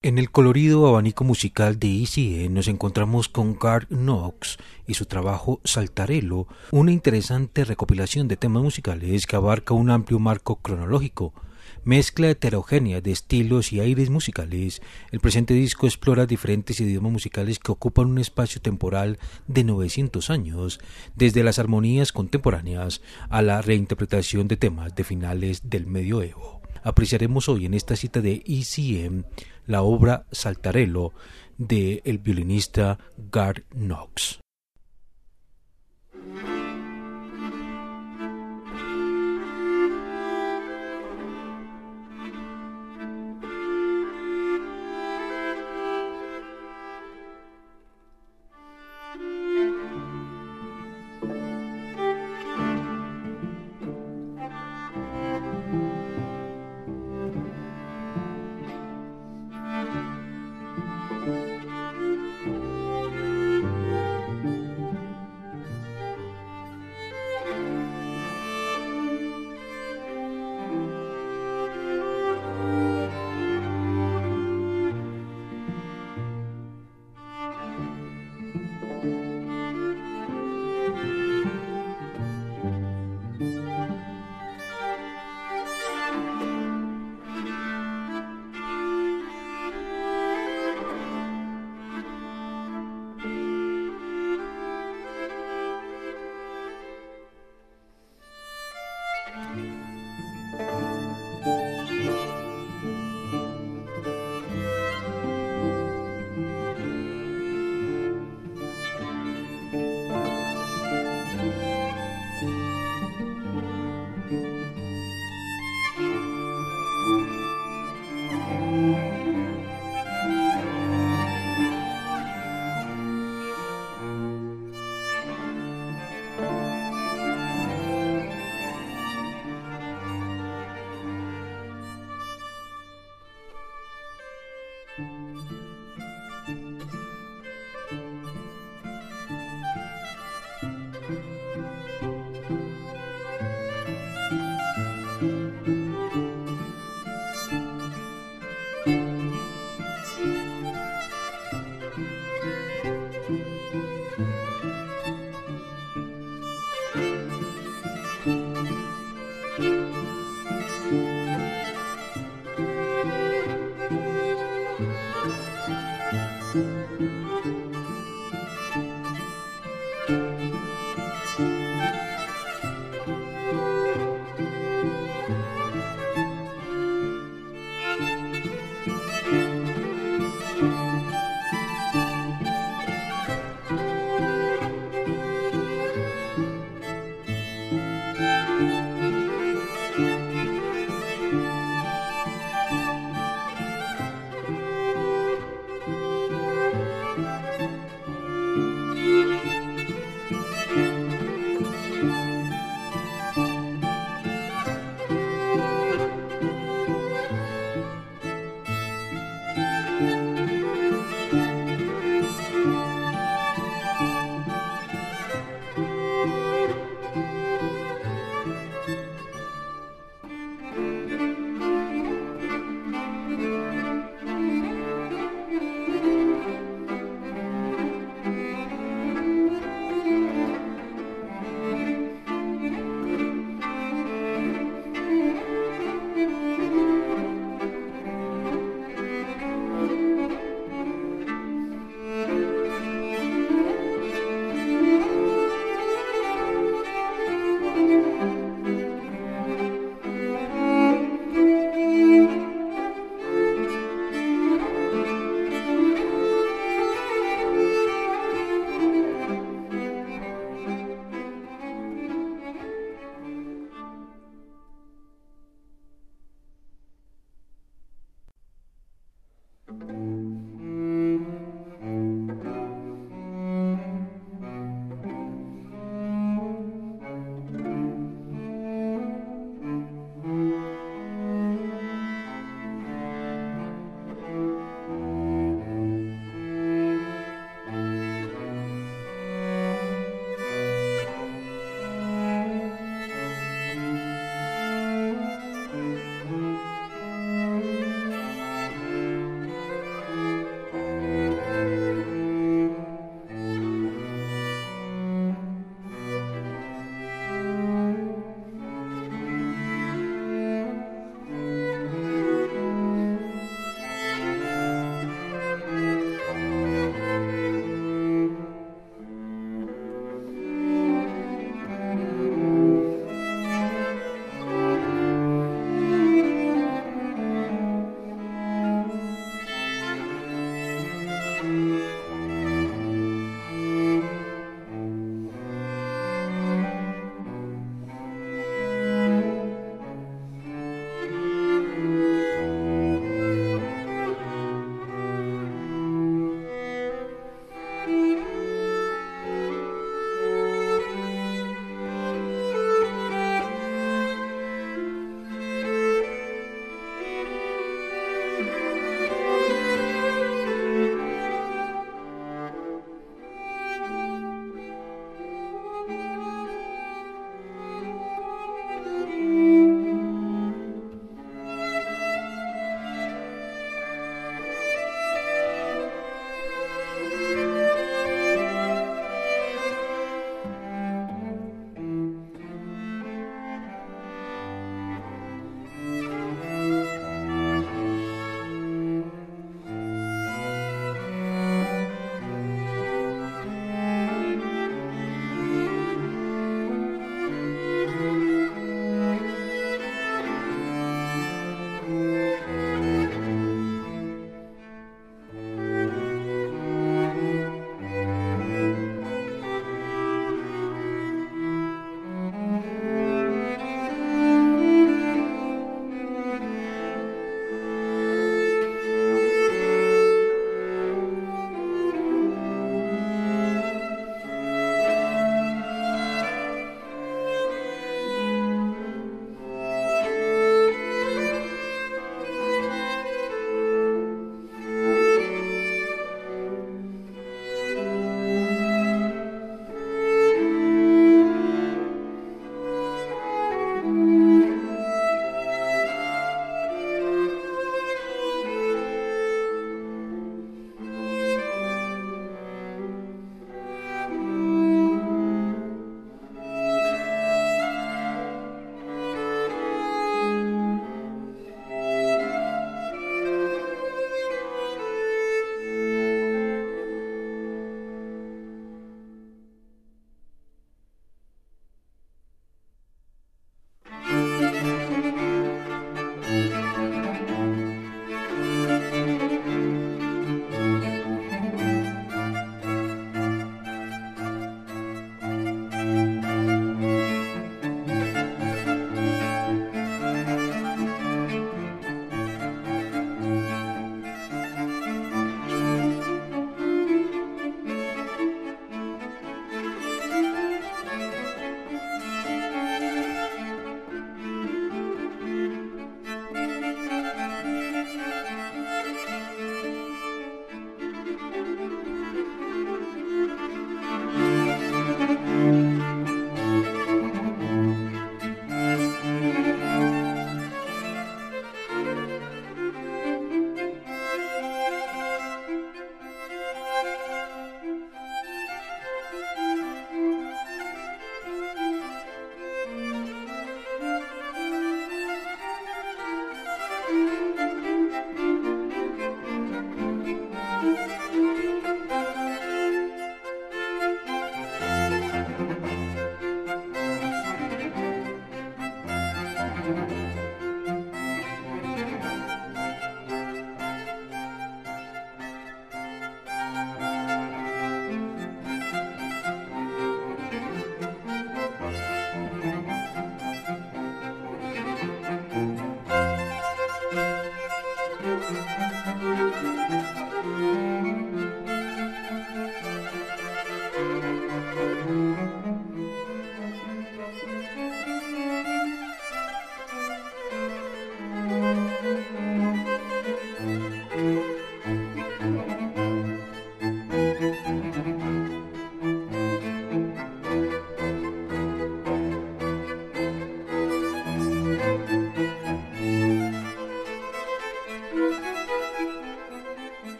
En el colorido abanico musical de ECE nos encontramos con Garth Knox y su trabajo Saltarello, una interesante recopilación de temas musicales que abarca un amplio marco cronológico, mezcla heterogénea de estilos y aires musicales. El presente disco explora diferentes idiomas musicales que ocupan un espacio temporal de 900 años, desde las armonías contemporáneas a la reinterpretación de temas de finales del medioevo. Apreciaremos hoy en esta cita de ECM la obra Saltarello de el violinista Garth Knox.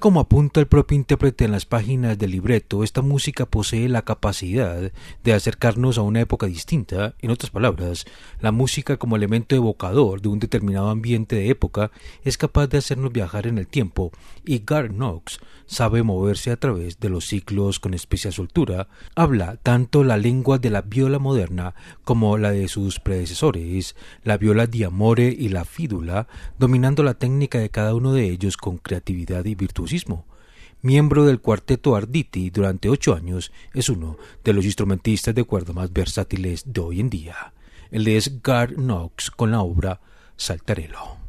Como apunta el propio intérprete en las páginas del libreto, esta música posee la capacidad de acercarnos a una época distinta. En otras palabras, la música como elemento evocador de un determinado ambiente de época es capaz de hacernos viajar en el tiempo y Gar Knox sabe moverse a través de los ciclos con especial soltura. Habla tanto la lengua de la viola moderna como la de sus predecesores, la viola di amore y la fídula, dominando la técnica de cada uno de ellos con creatividad y Miembro del cuarteto Arditi durante ocho años, es uno de los instrumentistas de cuerda más versátiles de hoy en día. Él es Gar Knox con la obra Saltarello.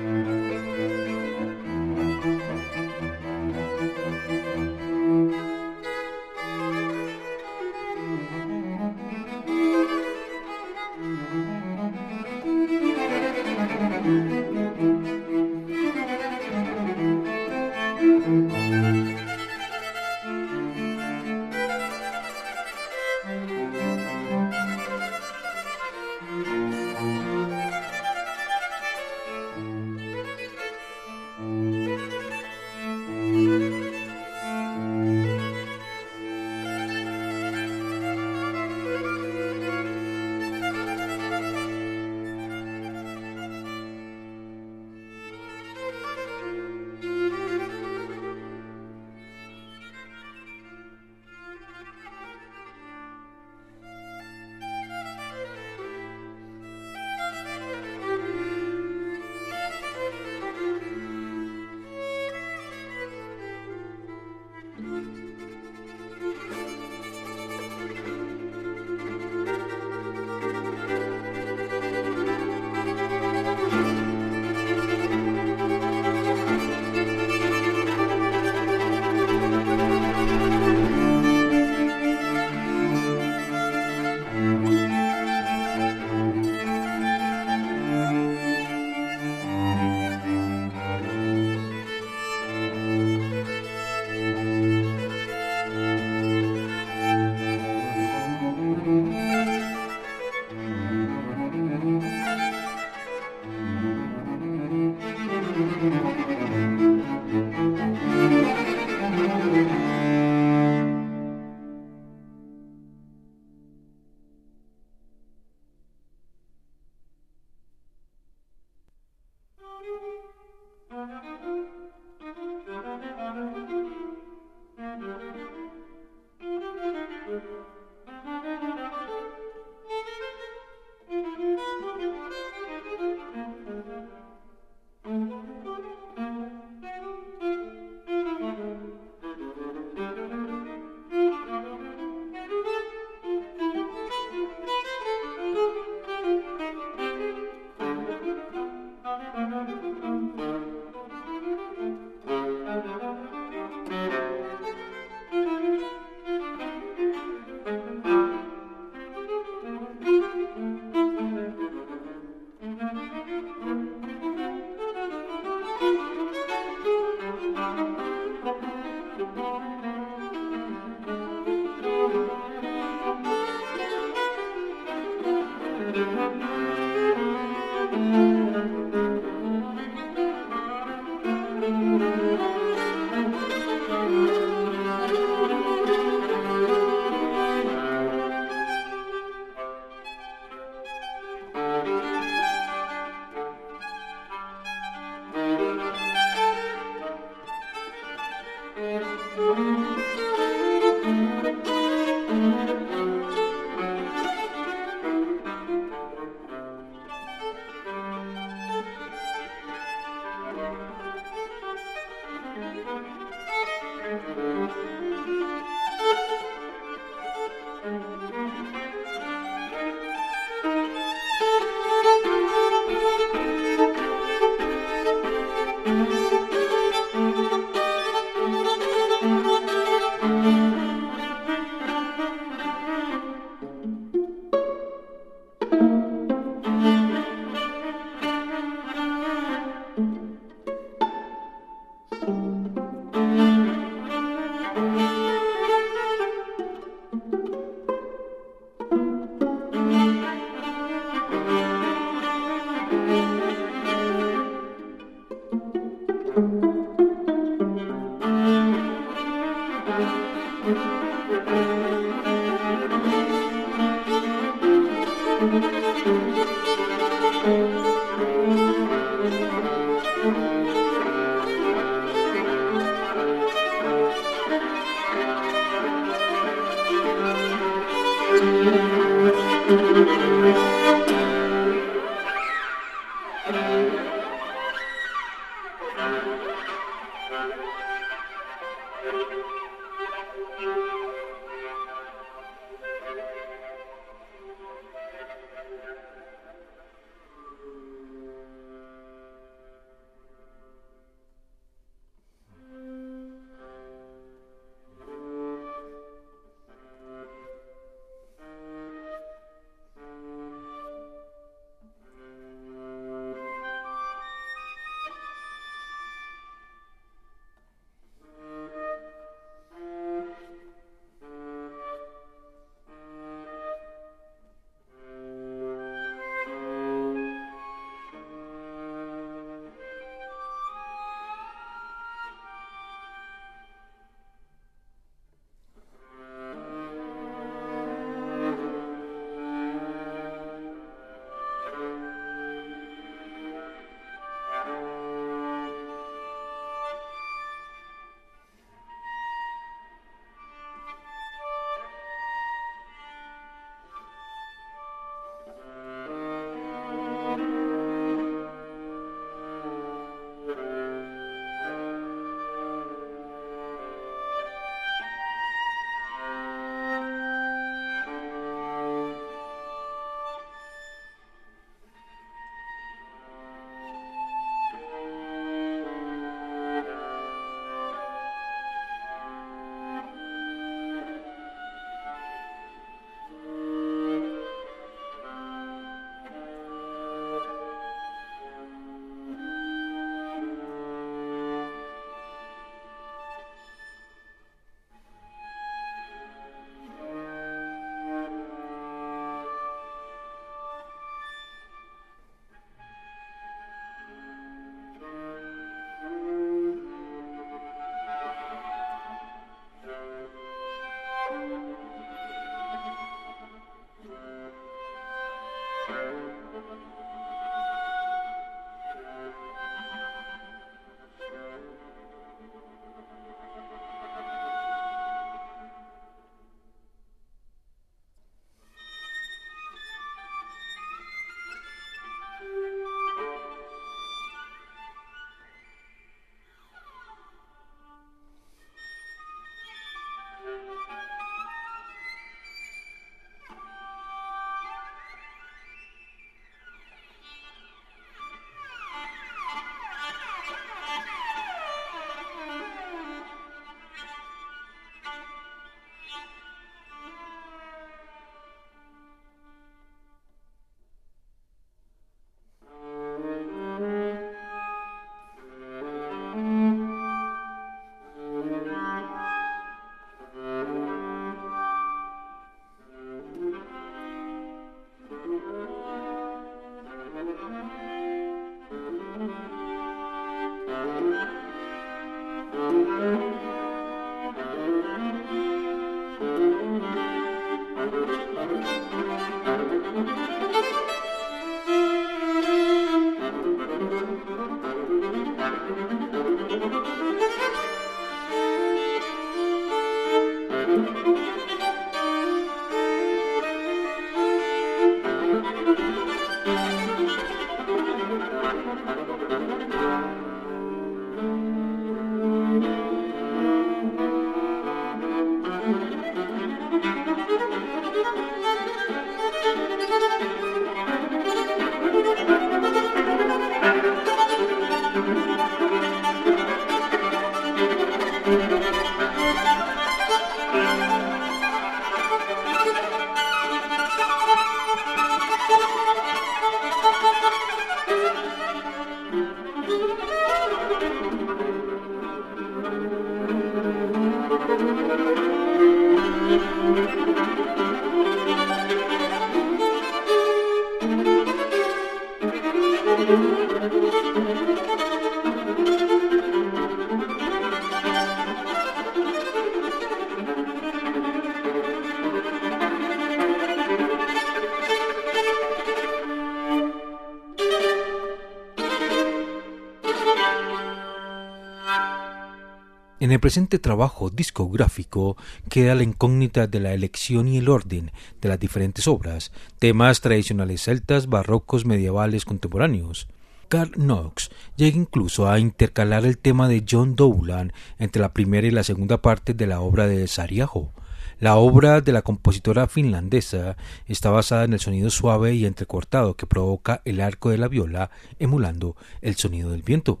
En el presente trabajo discográfico queda la incógnita de la elección y el orden de las diferentes obras, temas tradicionales celtas, barrocos, medievales, contemporáneos. Carl Knox llega incluso a intercalar el tema de John Dowland entre la primera y la segunda parte de la obra de Sariajo. La obra de la compositora finlandesa está basada en el sonido suave y entrecortado que provoca el arco de la viola, emulando el sonido del viento.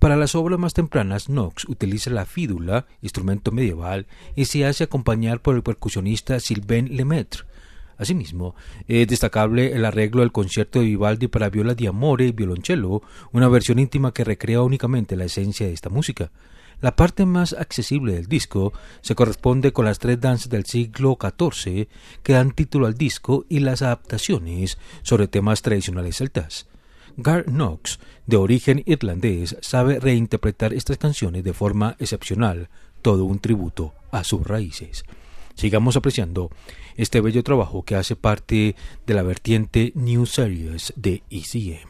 Para las obras más tempranas, Knox utiliza la fídula, instrumento medieval, y se hace acompañar por el percusionista Sylvain Lemaitre. Asimismo, es destacable el arreglo del concierto de Vivaldi para viola di amore y violoncello, una versión íntima que recrea únicamente la esencia de esta música. La parte más accesible del disco se corresponde con las tres danzas del siglo XIV que dan título al disco y las adaptaciones sobre temas tradicionales celtas. Gar Knox, de origen irlandés, sabe reinterpretar estas canciones de forma excepcional, todo un tributo a sus raíces. Sigamos apreciando este bello trabajo que hace parte de la vertiente New Series de ECM.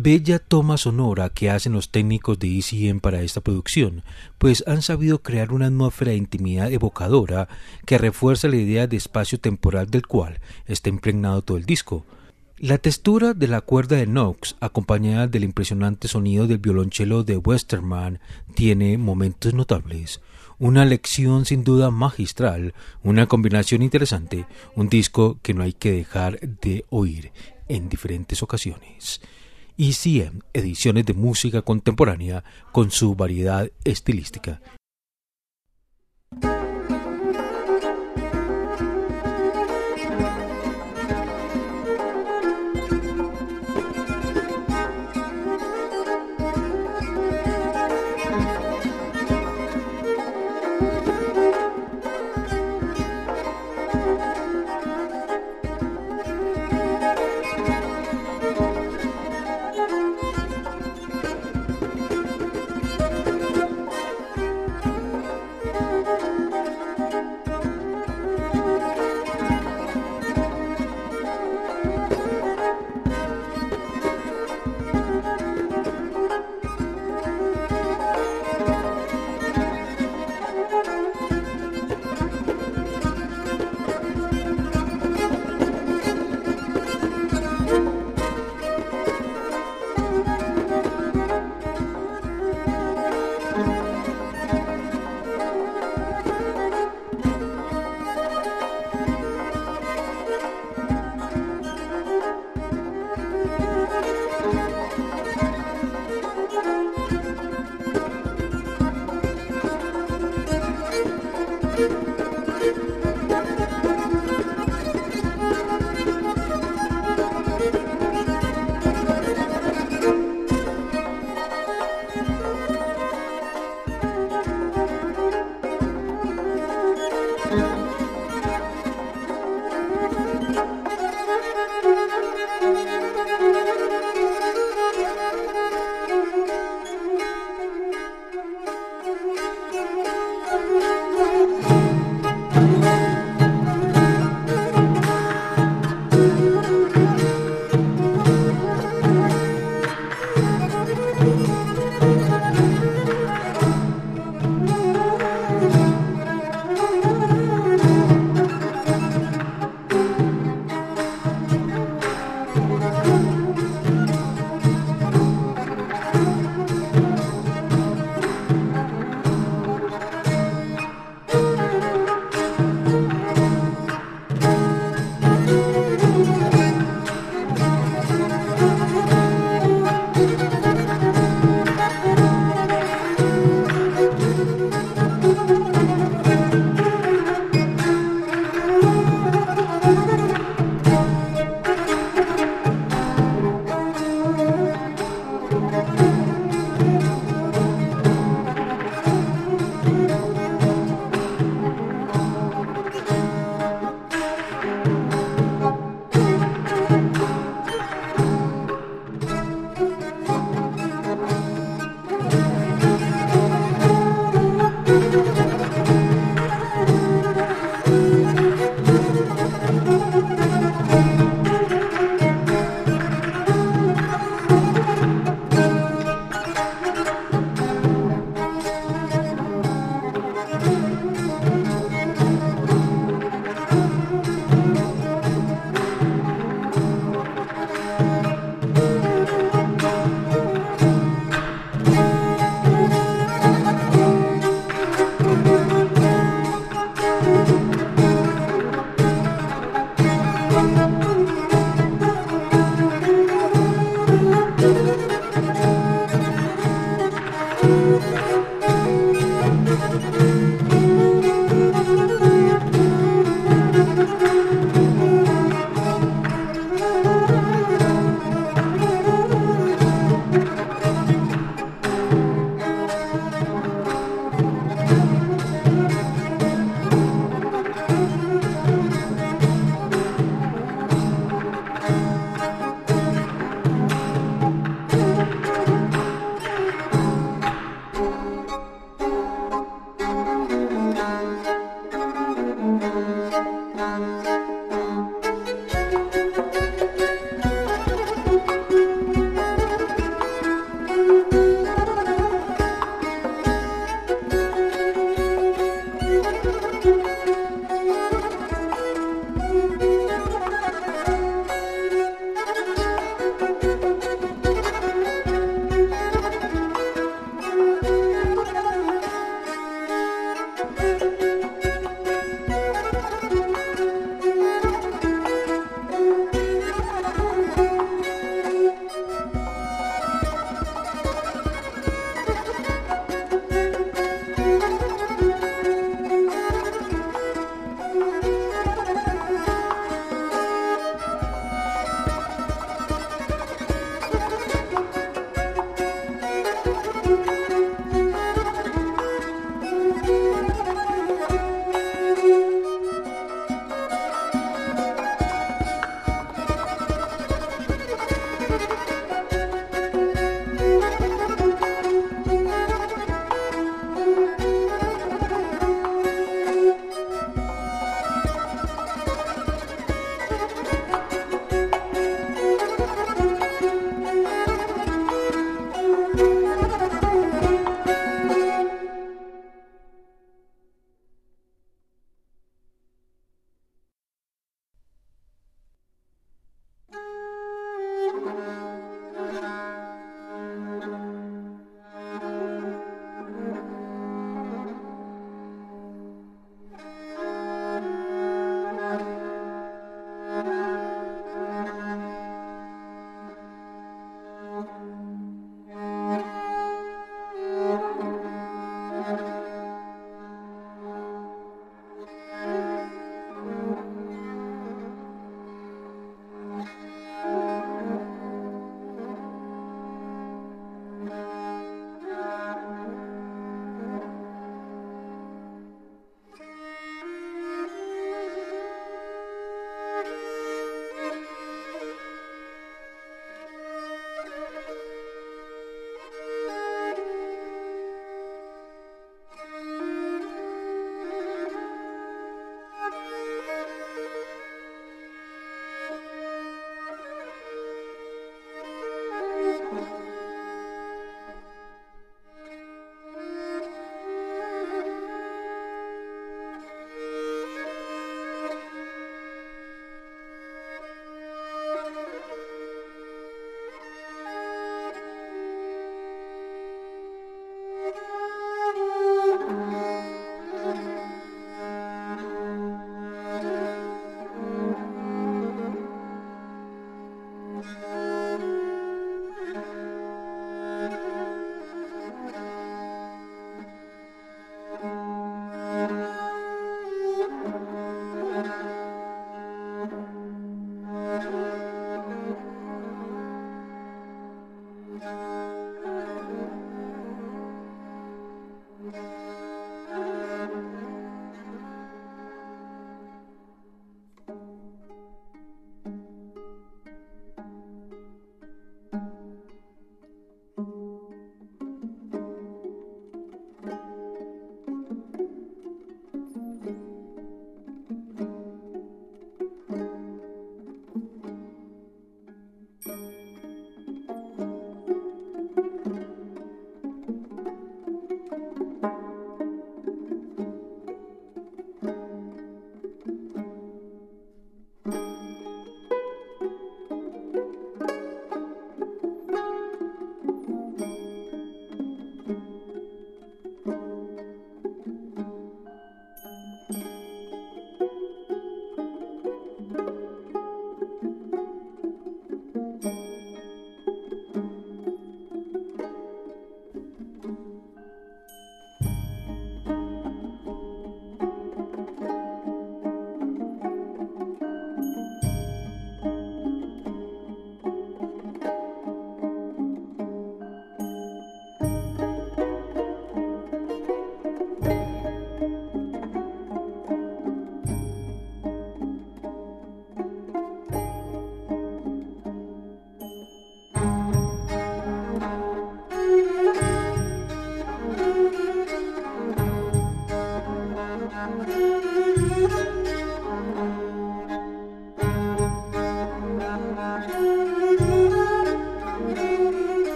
Bella toma sonora que hacen los técnicos de ECM para esta producción, pues han sabido crear una atmósfera de intimidad evocadora que refuerza la idea de espacio temporal del cual está impregnado todo el disco. La textura de la cuerda de Knox, acompañada del impresionante sonido del violonchelo de Westerman, tiene momentos notables. Una lección sin duda magistral, una combinación interesante, un disco que no hay que dejar de oír en diferentes ocasiones. ECM, ediciones de música contemporánea con su variedad estilística.